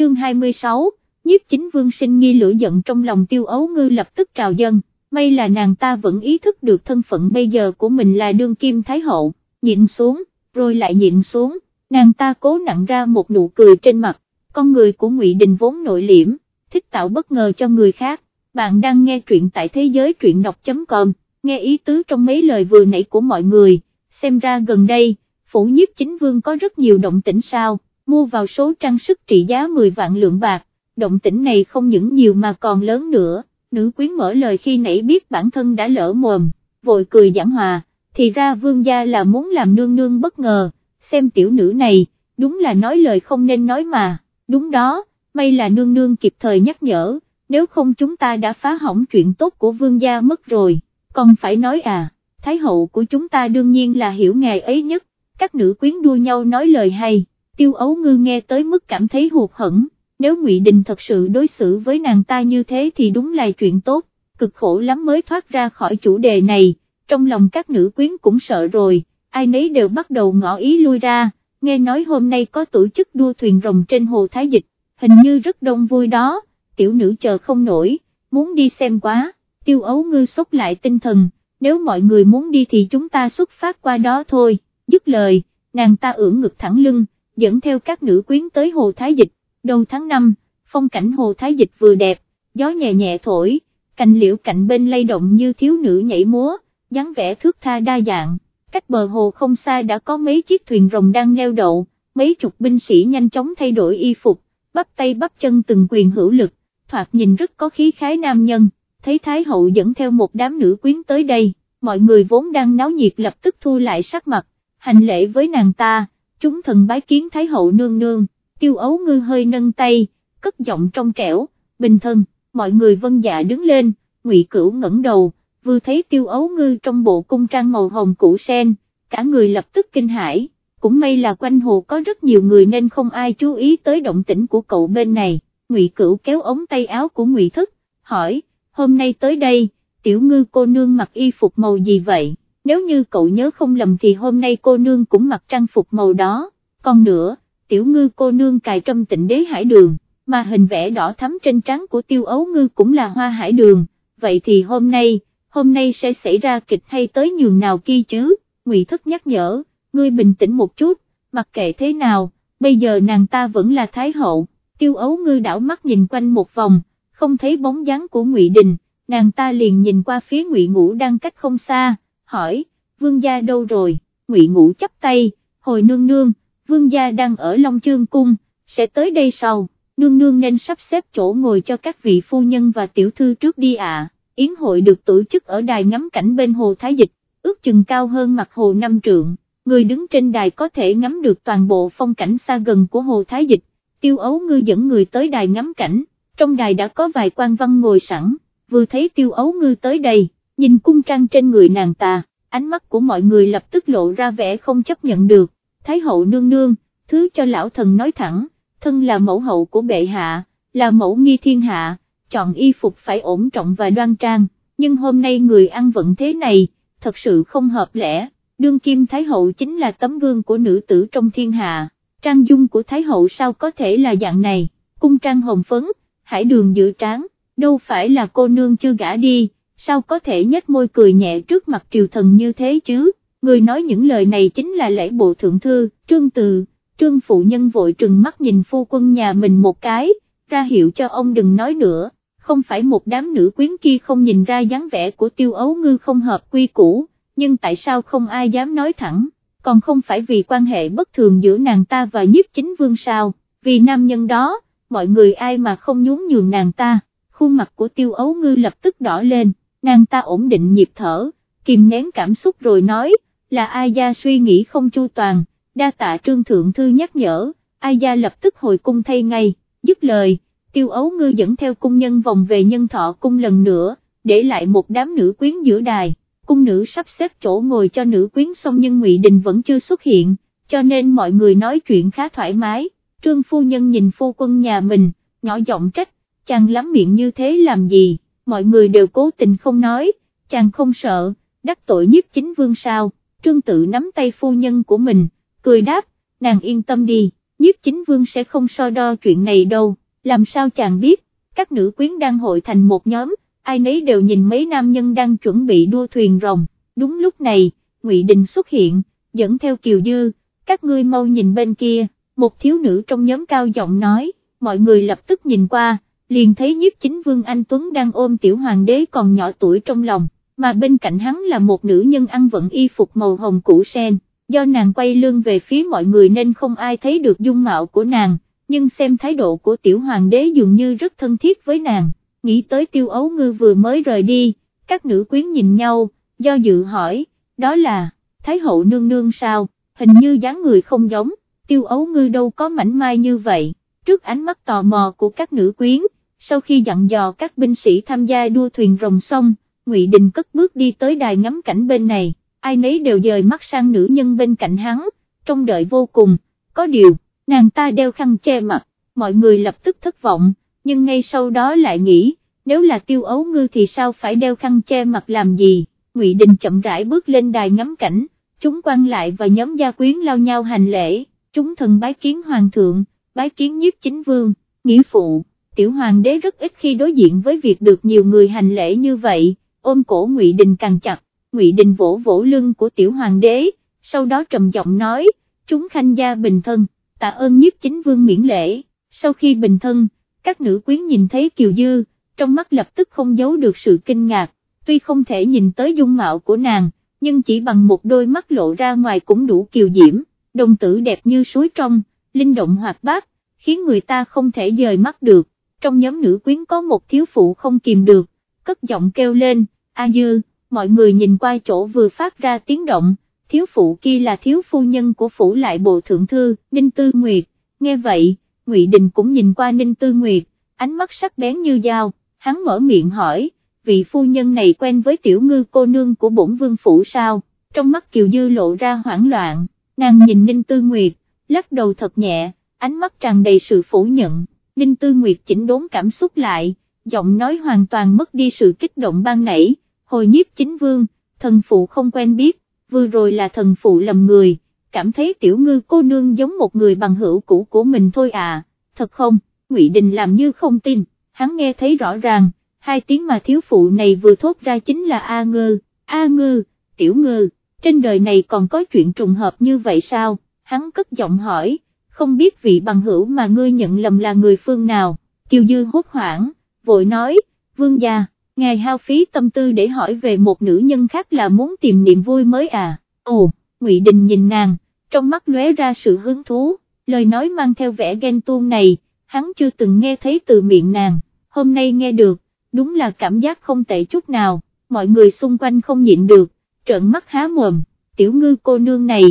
chương 26, nhiếp chính vương sinh nghi lửa giận trong lòng tiêu ấu ngư lập tức trào dân, may là nàng ta vẫn ý thức được thân phận bây giờ của mình là đương kim thái hậu, nhịn xuống, rồi lại nhịn xuống, nàng ta cố nặng ra một nụ cười trên mặt, con người của ngụy Đình vốn nội liễm, thích tạo bất ngờ cho người khác, bạn đang nghe truyện tại thế giới truyện đọc.com, nghe ý tứ trong mấy lời vừa nãy của mọi người, xem ra gần đây, phủ nhiếp chính vương có rất nhiều động tĩnh sao, mua vào số trang sức trị giá 10 vạn lượng bạc, động tĩnh này không những nhiều mà còn lớn nữa, nữ quyến mở lời khi nãy biết bản thân đã lỡ mồm, vội cười giảng hòa, thì ra vương gia là muốn làm nương nương bất ngờ, xem tiểu nữ này, đúng là nói lời không nên nói mà, đúng đó, may là nương nương kịp thời nhắc nhở, nếu không chúng ta đã phá hỏng chuyện tốt của vương gia mất rồi, còn phải nói à, thái hậu của chúng ta đương nhiên là hiểu ngài ấy nhất, các nữ quyến đua nhau nói lời hay, tiêu ấu ngư nghe tới mức cảm thấy hụt hẫng nếu Ngụy Đình thật sự đối xử với nàng ta như thế thì đúng là chuyện tốt, cực khổ lắm mới thoát ra khỏi chủ đề này, trong lòng các nữ quyến cũng sợ rồi, ai nấy đều bắt đầu ngỏ ý lui ra, nghe nói hôm nay có tổ chức đua thuyền rồng trên hồ Thái Dịch, hình như rất đông vui đó, tiểu nữ chờ không nổi, muốn đi xem quá, tiêu ấu ngư sốc lại tinh thần, nếu mọi người muốn đi thì chúng ta xuất phát qua đó thôi, dứt lời, nàng ta ưỡn ngực thẳng lưng, dẫn theo các nữ quyến tới hồ Thái Dịch. Đầu tháng 5, phong cảnh hồ thái dịch vừa đẹp, gió nhẹ nhẹ thổi, cành liễu cạnh bên lay động như thiếu nữ nhảy múa, dáng vẻ thước tha đa dạng, cách bờ hồ không xa đã có mấy chiếc thuyền rồng đang neo đậu, mấy chục binh sĩ nhanh chóng thay đổi y phục, bắp tay bắp chân từng quyền hữu lực, thoạt nhìn rất có khí khái nam nhân, thấy Thái hậu dẫn theo một đám nữ quyến tới đây, mọi người vốn đang náo nhiệt lập tức thu lại sắc mặt, hành lễ với nàng ta, chúng thần bái kiến Thái hậu nương nương tiêu ấu ngư hơi nâng tay, cất giọng trong trẻo, bình thân, mọi người vân dạ đứng lên, ngụy cửu ngẩng đầu, vừa thấy tiêu ấu ngư trong bộ cung trang màu hồng củ sen, cả người lập tức kinh hãi, cũng may là quanh hồ có rất nhiều người nên không ai chú ý tới động tĩnh của cậu bên này, ngụy cửu kéo ống tay áo của ngụy thức, hỏi, hôm nay tới đây, tiểu ngư cô nương mặc y phục màu gì vậy, nếu như cậu nhớ không lầm thì hôm nay cô nương cũng mặc trang phục màu đó, còn nữa, tiểu ngư cô nương cài trâm tịnh đế hải đường, mà hình vẽ đỏ thắm trên trán của tiêu ấu ngư cũng là hoa hải đường, vậy thì hôm nay, hôm nay sẽ xảy ra kịch hay tới nhường nào kia chứ, ngụy thất nhắc nhở, ngươi bình tĩnh một chút, mặc kệ thế nào, bây giờ nàng ta vẫn là thái hậu, tiêu ấu ngư đảo mắt nhìn quanh một vòng, không thấy bóng dáng của ngụy đình, nàng ta liền nhìn qua phía ngụy ngũ đang cách không xa, hỏi, vương gia đâu rồi, ngụy ngũ chắp tay, hồi nương nương, vương gia đang ở Long Chương Cung, sẽ tới đây sau, nương nương nên sắp xếp chỗ ngồi cho các vị phu nhân và tiểu thư trước đi ạ. Yến hội được tổ chức ở đài ngắm cảnh bên hồ Thái Dịch, ước chừng cao hơn mặt hồ năm trượng, người đứng trên đài có thể ngắm được toàn bộ phong cảnh xa gần của hồ Thái Dịch, tiêu ấu ngư dẫn người tới đài ngắm cảnh, trong đài đã có vài quan văn ngồi sẵn, vừa thấy tiêu ấu ngư tới đây, nhìn cung trang trên người nàng ta, ánh mắt của mọi người lập tức lộ ra vẻ không chấp nhận được, Thái hậu nương nương, thứ cho lão thần nói thẳng, thân là mẫu hậu của bệ hạ, là mẫu nghi thiên hạ, chọn y phục phải ổn trọng và đoan trang, nhưng hôm nay người ăn vận thế này, thật sự không hợp lẽ, đương kim Thái hậu chính là tấm gương của nữ tử trong thiên hạ, trang dung của Thái hậu sao có thể là dạng này, cung trang hồng phấn, hải đường dự tráng, đâu phải là cô nương chưa gả đi, sao có thể nhếch môi cười nhẹ trước mặt triều thần như thế chứ? Người nói những lời này chính là lễ bộ thượng thư, trương từ, trương phụ nhân vội trừng mắt nhìn phu quân nhà mình một cái, ra hiệu cho ông đừng nói nữa, không phải một đám nữ quyến kia không nhìn ra dáng vẻ của tiêu ấu ngư không hợp quy củ, nhưng tại sao không ai dám nói thẳng, còn không phải vì quan hệ bất thường giữa nàng ta và nhiếp chính vương sao, vì nam nhân đó, mọi người ai mà không nhún nhường nàng ta, khuôn mặt của tiêu ấu ngư lập tức đỏ lên, nàng ta ổn định nhịp thở, kìm nén cảm xúc rồi nói, là ai gia suy nghĩ không chu toàn, đa tạ trương thượng thư nhắc nhở, ai gia lập tức hồi cung thay ngay, dứt lời, tiêu ấu ngư dẫn theo cung nhân vòng về nhân thọ cung lần nữa, để lại một đám nữ quyến giữa đài, cung nữ sắp xếp chỗ ngồi cho nữ quyến xong nhưng ngụy Đình vẫn chưa xuất hiện, cho nên mọi người nói chuyện khá thoải mái, trương phu nhân nhìn phu quân nhà mình, nhỏ giọng trách, chàng lắm miệng như thế làm gì, mọi người đều cố tình không nói, chàng không sợ, đắc tội nhiếp chính vương sao trương tự nắm tay phu nhân của mình, cười đáp, nàng yên tâm đi, nhiếp chính vương sẽ không so đo chuyện này đâu, làm sao chàng biết, các nữ quyến đang hội thành một nhóm, ai nấy đều nhìn mấy nam nhân đang chuẩn bị đua thuyền rồng, đúng lúc này, Ngụy Đình xuất hiện, dẫn theo Kiều Dư, các ngươi mau nhìn bên kia, một thiếu nữ trong nhóm cao giọng nói, mọi người lập tức nhìn qua, liền thấy nhiếp chính vương anh Tuấn đang ôm tiểu hoàng đế còn nhỏ tuổi trong lòng, mà bên cạnh hắn là một nữ nhân ăn vận y phục màu hồng cũ sen, do nàng quay lưng về phía mọi người nên không ai thấy được dung mạo của nàng, nhưng xem thái độ của tiểu hoàng đế dường như rất thân thiết với nàng, nghĩ tới tiêu ấu ngư vừa mới rời đi, các nữ quyến nhìn nhau, do dự hỏi, đó là, thái hậu nương nương sao, hình như dáng người không giống, tiêu ấu ngư đâu có mảnh mai như vậy, trước ánh mắt tò mò của các nữ quyến, sau khi dặn dò các binh sĩ tham gia đua thuyền rồng xong, Ngụy Đình cất bước đi tới đài ngắm cảnh bên này, ai nấy đều dời mắt sang nữ nhân bên cạnh hắn, trông đợi vô cùng, có điều, nàng ta đeo khăn che mặt, mọi người lập tức thất vọng, nhưng ngay sau đó lại nghĩ, nếu là tiêu ấu ngư thì sao phải đeo khăn che mặt làm gì, Ngụy Đình chậm rãi bước lên đài ngắm cảnh, chúng quan lại và nhóm gia quyến lao nhau hành lễ, chúng thần bái kiến hoàng thượng, bái kiến nhiếp chính vương, nghĩa phụ, tiểu hoàng đế rất ít khi đối diện với việc được nhiều người hành lễ như vậy, ôm cổ Ngụy Đình càng chặt, Ngụy Đình vỗ vỗ lưng của tiểu hoàng đế, sau đó trầm giọng nói, chúng khanh gia bình thân, tạ ơn nhiếp chính vương miễn lễ, sau khi bình thân, các nữ quyến nhìn thấy Kiều Dư, trong mắt lập tức không giấu được sự kinh ngạc, tuy không thể nhìn tới dung mạo của nàng, nhưng chỉ bằng một đôi mắt lộ ra ngoài cũng đủ kiều diễm, đồng tử đẹp như suối trong, linh động hoạt bát, khiến người ta không thể rời mắt được, trong nhóm nữ quyến có một thiếu phụ không kìm được, cất giọng kêu lên, A Dư, mọi người nhìn qua chỗ vừa phát ra tiếng động, thiếu phụ kia là thiếu phu nhân của phủ lại bộ thượng thư, Ninh Tư Nguyệt, nghe vậy, Ngụy Đình cũng nhìn qua Ninh Tư Nguyệt, ánh mắt sắc bén như dao, hắn mở miệng hỏi, vị phu nhân này quen với tiểu ngư cô nương của bổn vương phủ sao, trong mắt Kiều Dư lộ ra hoảng loạn, nàng nhìn Ninh Tư Nguyệt, lắc đầu thật nhẹ, ánh mắt tràn đầy sự phủ nhận, Ninh Tư Nguyệt chỉnh đốn cảm xúc lại, giọng nói hoàn toàn mất đi sự kích động ban nãy, hồi nhiếp chính vương, thần phụ không quen biết, vừa rồi là thần phụ lầm người, cảm thấy tiểu ngư cô nương giống một người bằng hữu cũ của mình thôi à, thật không, Ngụy Đình làm như không tin, hắn nghe thấy rõ ràng, hai tiếng mà thiếu phụ này vừa thốt ra chính là A ngư, A ngư, tiểu ngư, trên đời này còn có chuyện trùng hợp như vậy sao, hắn cất giọng hỏi, không biết vị bằng hữu mà ngươi nhận lầm là người phương nào, Kiều Dư hốt hoảng, vội nói, vương gia, ngài hao phí tâm tư để hỏi về một nữ nhân khác là muốn tìm niềm vui mới à, ồ, Ngụy Đình nhìn nàng, trong mắt lóe ra sự hứng thú, lời nói mang theo vẻ ghen tuông này, hắn chưa từng nghe thấy từ miệng nàng, hôm nay nghe được, đúng là cảm giác không tệ chút nào, mọi người xung quanh không nhịn được, trợn mắt há mồm, tiểu ngư cô nương này,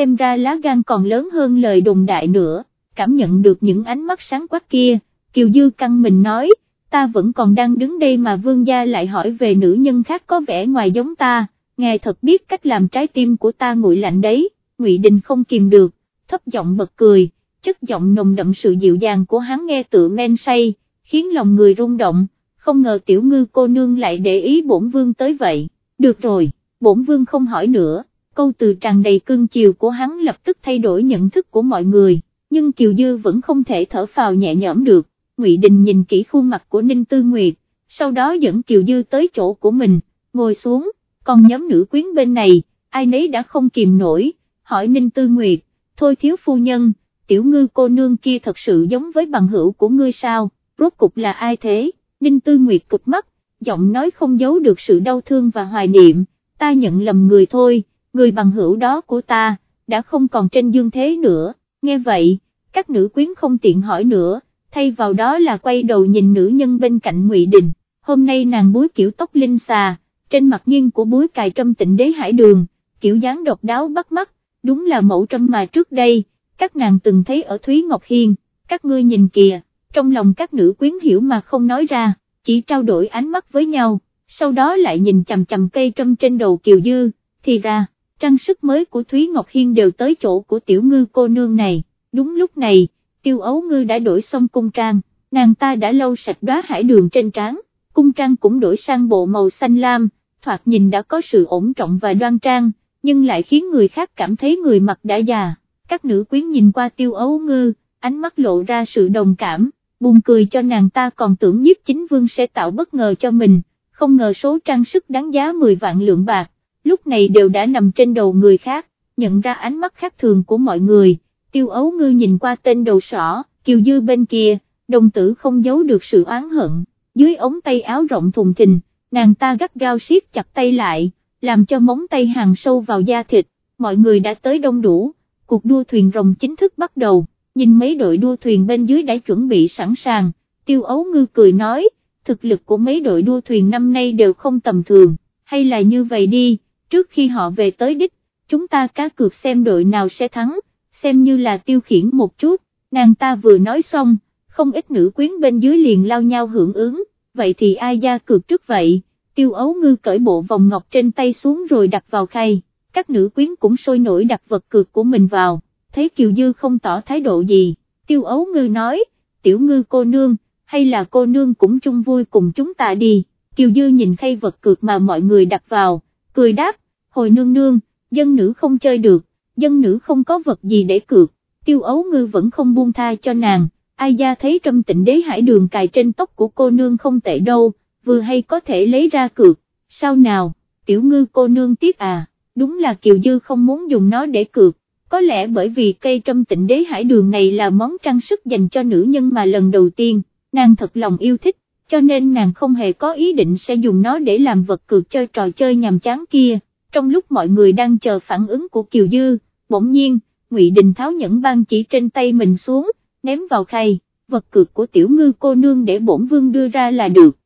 xem ra lá gan còn lớn hơn lời đồn đại nữa, cảm nhận được những ánh mắt sáng quắc kia, Kiều Dư căng mình nói, ta vẫn còn đang đứng đây mà vương gia lại hỏi về nữ nhân khác có vẻ ngoài giống ta, ngài thật biết cách làm trái tim của ta nguội lạnh đấy, Ngụy Đình không kìm được, thấp giọng bật cười, chất giọng nồng đậm sự dịu dàng của hắn nghe tự men say, khiến lòng người rung động không ngờ tiểu ngư cô nương lại để ý bổn vương tới vậy, được rồi, bổn vương không hỏi nữa, câu từ tràn đầy cưng chiều của hắn lập tức thay đổi nhận thức của mọi người, nhưng Kiều Dư vẫn không thể thở phào nhẹ nhõm được, Ngụy Đình nhìn kỹ khuôn mặt của Ninh Tư Nguyệt, sau đó dẫn Kiều Dư tới chỗ của mình, ngồi xuống, còn nhóm nữ quyến bên này, ai nấy đã không kìm nổi, hỏi Ninh Tư Nguyệt, thôi thiếu phu nhân, tiểu ngư cô nương kia thật sự giống với bằng hữu của ngươi sao, rốt cục là ai thế? Ninh Tư Nguyệt cục mắt, giọng nói không giấu được sự đau thương và hoài niệm, ta nhận lầm người thôi, người bằng hữu đó của ta, đã không còn trên dương thế nữa, nghe vậy, các nữ quyến không tiện hỏi nữa, thay vào đó là quay đầu nhìn nữ nhân bên cạnh Ngụy Đình, hôm nay nàng búi kiểu tóc linh xà, trên mặt nghiêng của búi cài trâm tịnh đế hải đường, kiểu dáng độc đáo bắt mắt, đúng là mẫu trâm mà trước đây, các nàng từng thấy ở Thúy Ngọc Hiên, các ngươi nhìn kìa trong lòng các nữ quyến hiểu mà không nói ra, chỉ trao đổi ánh mắt với nhau, sau đó lại nhìn chầm chầm cây trâm trên đầu Kiều Dư, thì ra, trang sức mới của Thúy Ngọc Hiên đều tới chỗ của tiểu ngư cô nương này, đúng lúc này, tiêu ấu ngư đã đổi xong cung trang, nàng ta đã lâu sạch đóa hải đường trên trán, cung trang cũng đổi sang bộ màu xanh lam, thoạt nhìn đã có sự ổn trọng và đoan trang, nhưng lại khiến người khác cảm thấy người mặc đã già. Các nữ quyến nhìn qua tiêu ấu ngư, ánh mắt lộ ra sự đồng cảm, buồn cười cho nàng ta còn tưởng nhiếp chính vương sẽ tạo bất ngờ cho mình, không ngờ số trang sức đáng giá 10 vạn lượng bạc, lúc này đều đã nằm trên đầu người khác, nhận ra ánh mắt khác thường của mọi người, tiêu ấu ngư nhìn qua tên đầu sỏ, kiều dư bên kia, đồng tử không giấu được sự oán hận, dưới ống tay áo rộng thùng thình, nàng ta gắt gao siết chặt tay lại, làm cho móng tay hàng sâu vào da thịt, mọi người đã tới đông đủ, cuộc đua thuyền rồng chính thức bắt đầu, nhìn mấy đội đua thuyền bên dưới đã chuẩn bị sẵn sàng, tiêu ấu ngư cười nói, thực lực của mấy đội đua thuyền năm nay đều không tầm thường, hay là như vậy đi, trước khi họ về tới đích, chúng ta cá cược xem đội nào sẽ thắng, xem như là tiêu khiển một chút, nàng ta vừa nói xong, không ít nữ quyến bên dưới liền lao nhau hưởng ứng, vậy thì ai ra cược trước vậy, tiêu ấu ngư cởi bộ vòng ngọc trên tay xuống rồi đặt vào khay, các nữ quyến cũng sôi nổi đặt vật cược của mình vào, thấy Kiều Dư không tỏ thái độ gì, tiêu ấu ngư nói, tiểu ngư cô nương, hay là cô nương cũng chung vui cùng chúng ta đi, Kiều Dư nhìn khay vật cược mà mọi người đặt vào, cười đáp, hồi nương nương, dân nữ không chơi được, dân nữ không có vật gì để cược, tiêu ấu ngư vẫn không buông tha cho nàng, ai gia thấy trâm tịnh đế hải đường cài trên tóc của cô nương không tệ đâu, vừa hay có thể lấy ra cược, sao nào, tiểu ngư cô nương tiếc à, đúng là Kiều Dư không muốn dùng nó để cược, có lẽ bởi vì cây trâm tịnh đế hải đường này là món trang sức dành cho nữ nhân mà lần đầu tiên, nàng thật lòng yêu thích, cho nên nàng không hề có ý định sẽ dùng nó để làm vật cược chơi trò chơi nhàm chán kia, trong lúc mọi người đang chờ phản ứng của Kiều Dư, bỗng nhiên, Ngụy Đình tháo nhẫn băng chỉ trên tay mình xuống, ném vào khay, vật cược của tiểu ngư cô nương để bổn vương đưa ra là được,